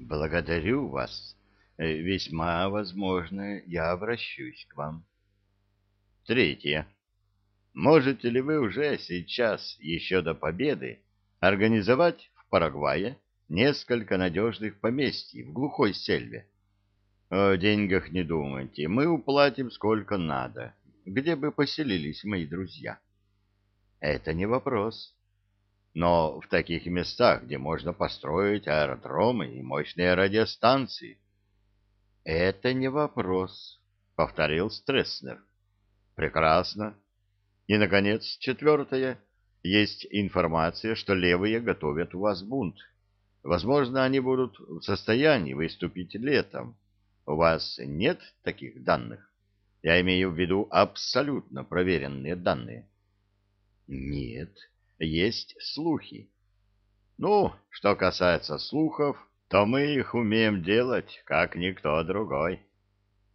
Благодарю вас. Э, Весьма возможно, я обращусь к вам. Третье. Можете ли вы уже сейчас, еще до победы, организовать в Парагвае несколько надежных поместий в глухой сельве? О деньгах не думайте, мы уплатим сколько надо, где бы поселились мои друзья. Это не вопрос. Но в таких местах, где можно построить аэродромы и мощные радиостанции. Это не вопрос, повторил Стресснер. Прекрасно. И, наконец, четвертое. Есть информация, что левые готовят у вас бунт. Возможно, они будут в состоянии выступить летом. У вас нет таких данных? Я имею в виду абсолютно проверенные данные. Нет, есть слухи. Ну, что касается слухов, то мы их умеем делать, как никто другой.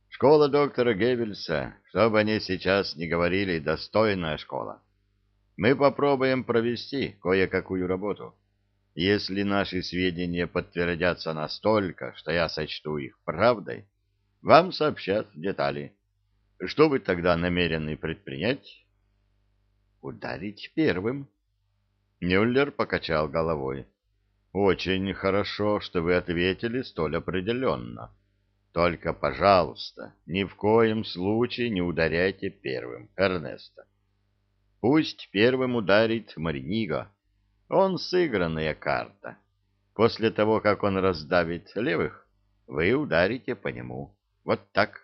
Школа доктора Геббельса, что бы они сейчас не говорили, достойная школа. Мы попробуем провести кое-какую работу. Если наши сведения подтвердятся настолько, что я сочту их правдой, вам сообщат детали. Что вы тогда намерены предпринять? Ударить первым. Мюллер покачал головой. Очень хорошо, что вы ответили столь определенно. Только, пожалуйста, ни в коем случае не ударяйте первым, Эрнеста. Пусть первым ударит Мариниго. Он сыгранная карта. После того, как он раздавит левых, вы ударите по нему. Вот так.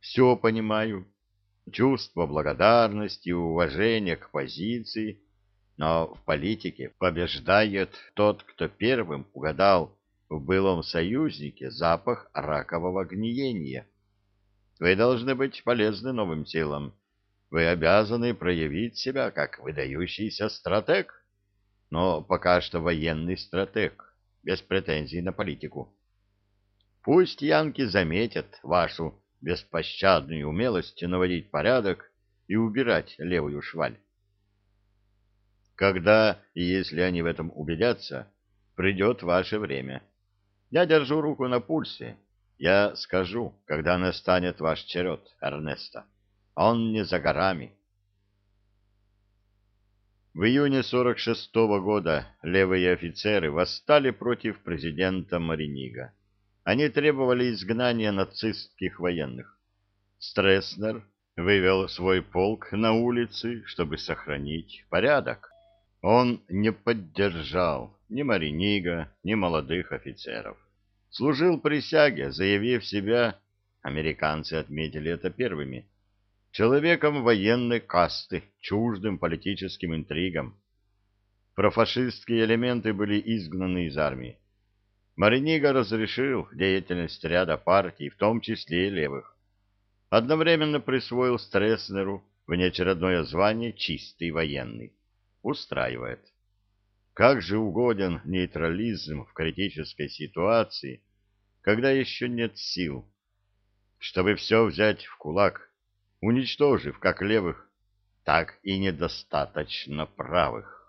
Все понимаю. Чувство благодарности и уважения к позиции. Но в политике побеждает тот, кто первым угадал в былом союзнике запах ракового гниения. Вы должны быть полезны новым силам. Вы обязаны проявить себя как выдающийся стратег, но пока что военный стратег, без претензий на политику. Пусть янки заметят вашу беспощадную умелость наводить порядок и убирать левую шваль. Когда и если они в этом убедятся, придет ваше время. Я держу руку на пульсе. Я скажу, когда настанет ваш черед, Эрнесто. Он не за горами. В июне 46-го года левые офицеры восстали против президента Маринига. Они требовали изгнания нацистских военных. Стресснер вывел свой полк на улицы, чтобы сохранить порядок. Он не поддержал ни Маринига, ни молодых офицеров. Служил присяге, заявив себя, американцы отметили это первыми, человеком военной касты, чуждым политическим интригам. Профашистские элементы были изгнаны из армии. Маринига разрешил деятельность ряда партий, в том числе и левых. Одновременно присвоил Стресснеру внеочередное звание «чистый военный». Устраивает. Как же угоден нейтрализм в критической ситуации, когда еще нет сил, чтобы все взять в кулак, уничтожив как левых, так и недостаточно правых.